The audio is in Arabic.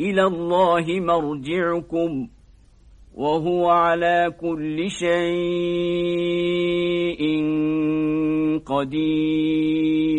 إلى الله مرجعكم وهو على كل شيء قدير.